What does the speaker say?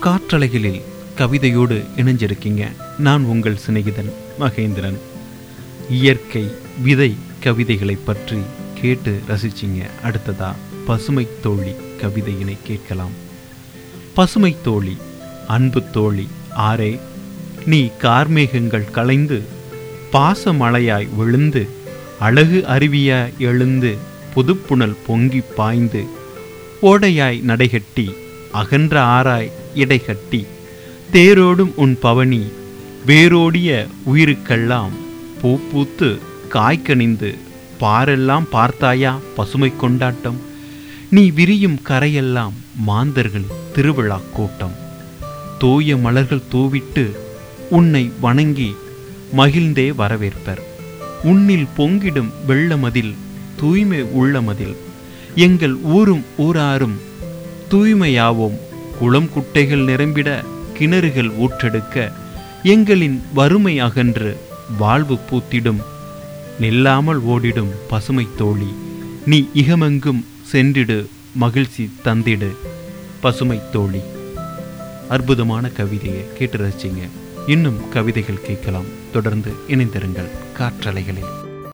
காற்றலைகளில் கவிதையோடு இணைஞ்சிருக்கீங்க. நான் உங்கள் சிநேகிதன் மகேந்திரன். இயற்கை விதை கவிதைகளை பற்றி கேட்டு ரசிச்சிங்க. அடுத்ததா பசுமை தோழி கவிதையினை கேட்கலாம். பசுமை தோழி அன்பு தோழி ஆரே நீ கார்மேகங்கள் களைந்து பாசமழையாய் விழுந்து அழகு அருவியாய் எழுந்து புதுப்புணல் பொங்கி பாய்ந்து ஓடையாய் நடைகட்டி அகன்ற ஆராய் இடைகட்டி தேரோடும் உன் பவனி வேரோடிய உயிருக்கெல்லாம் பூ பூத்து காய்கனிந்து பாரெல்லாம் பார்த்தாயா பசுமை கொண்டாட்டம்? நீ விரியும் கரையெல்லாம் மாந்தர்கள் திருவிழா கூட்டம். தூய மலர்கள் தூவிட்டு உன்னை வணங்கி மகிழ்ந்தே வரவேற்பர். உன்னில் பொங்கிடும் வெள்ளமதில் தூய்மை உள்ளமதில் எங்கள் ஊரும் ஊராரும் தூய்மையாவோம். குளம் குட்டைகள் நிரம்பிட கிணறுகள் ஊற்றெடுக்க எங்களின் வறுமை அகன்று வாழ்வு பூத்திடும். நில்லாமல் ஓடிடும் பசுமை தோழி நீ இகமெங்கும் சென்றிடு மகிழ்ச்சி தந்திடு பசுமை தோழி. அற்புதமான கவிதையை கேட்டு ரசிச்சிங்க இன்னும் கவிதைகள் கேட்கலாம். தொடர்ந்து இணைந்திருங்கள் காற்றலைகளில்.